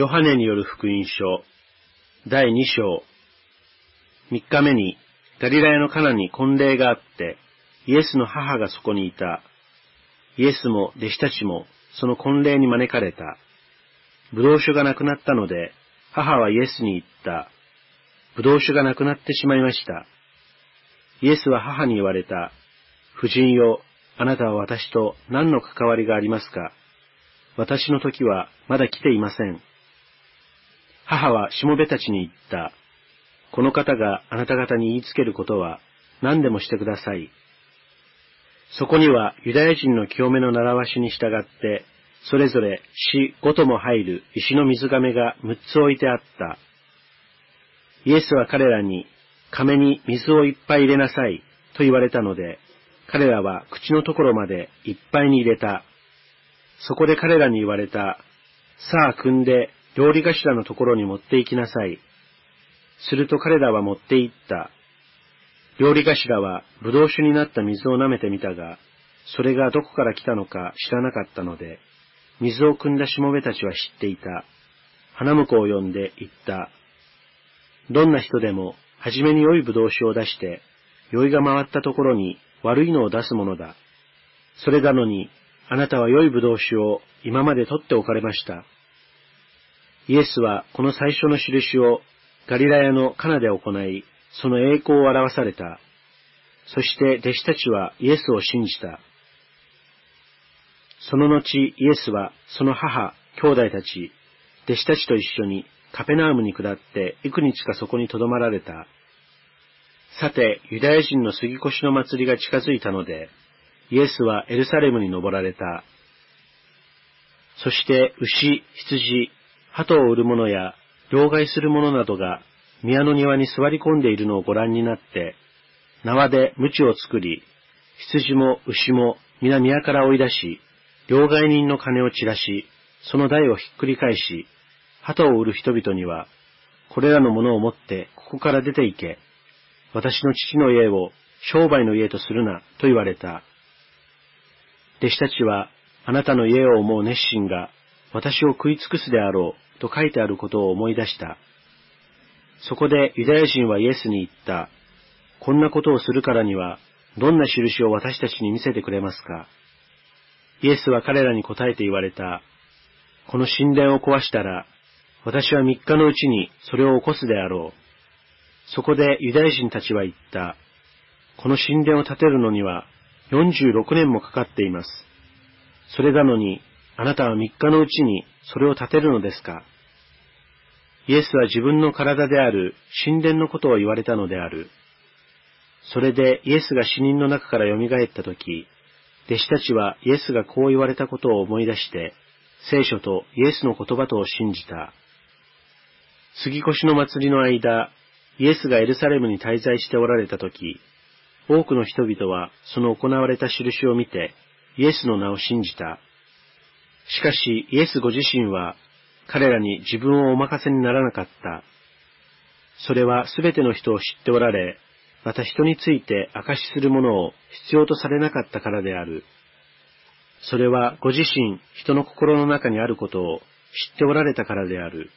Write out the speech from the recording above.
ヨハネによる福音書、第2章。3日目に、ガリラヤのカナに婚礼があって、イエスの母がそこにいた。イエスも弟子たちもその婚礼に招かれた。ブドウ酒がなくなったので、母はイエスに言った。ブドウ酒がなくなってしまいました。イエスは母に言われた。夫人よ、あなたは私と何の関わりがありますか？私の時はまだ来ていません。母はしもべたちに言った。この方があなた方に言いつけることは何でもしてください。そこにはユダヤ人の清めの習わしに従って、それぞれ死ごとも入る石の水亀が6つ置いてあった。イエスは彼らに、亀に水をいっぱい入れなさいと言われたので、彼らは口のところまでいっぱいに入れた。そこで彼らに言われた。さあ汲んで料理頭のところに持って行きなさい。すると彼らは持って行った。料理頭は葡萄酒になった水を舐めてみたが、それがどこから来たのか知らなかったので、水を汲んだしもべたちは知っていた。花婿を呼んで言った。どんな人でも、はじめに良い葡萄酒を出して、酔いが回ったところに悪いのを出すものだ。それなのに、あなたは良い葡萄酒を今まで取っておかれました。イエスはこの最初の印をガリラヤのカナで行い、その栄光を表された。そして弟子たちはイエスを信じた。その後、イエスはその母、兄弟たち、弟子たちと一緒にカペナームに下って幾日かそこに留まられた。さて、ユダヤ人の杉越の祭りが近づいたので、イエスはエルサレムに登られた。そして牛、羊、鳩を売る者や両替する者などが宮の庭に座り込んでいるのをご覧になって、縄で鞭を作り、羊も牛も皆宮から追い出し、両替人の金を散らし、その台をひっくり返し、鳩を売る人々には、これらのものを持ってここから出て行け。私の父の家を商売の家とするな、と言われた。弟子たちは、あなたの家を思う熱心が、私を食い尽くすであろう、と書いてあることを思い出した。そこでユダヤ人はイエスに言った。こんなことをするからには、どんな印を私たちに見せてくれますか？イエスは彼らに答えて言われた。この神殿を壊したら、私は三日のうちにそれを起こすであろう。そこでユダヤ人たちは言った。この神殿を建てるのには46年もかかっています。それなのに、あなたは三日のうちにそれを建てるのですか？イエスは自分の体である神殿のことを言われたのである。それでイエスが死人の中から蘇ったとき、弟子たちはイエスがこう言われたことを思い出して、聖書とイエスの言葉とを信じた。杉越の祭りの間、イエスがエルサレムに滞在しておられたとき、多くの人々はその行われた印を見て、イエスの名を信じた。しかし、イエスご自身は、彼らに自分をお任せにならなかった。それはすべての人を知っておられ、また人について証しするものを必要とされなかったからである。それはご自身、人の心の中にあることを知っておられたからである。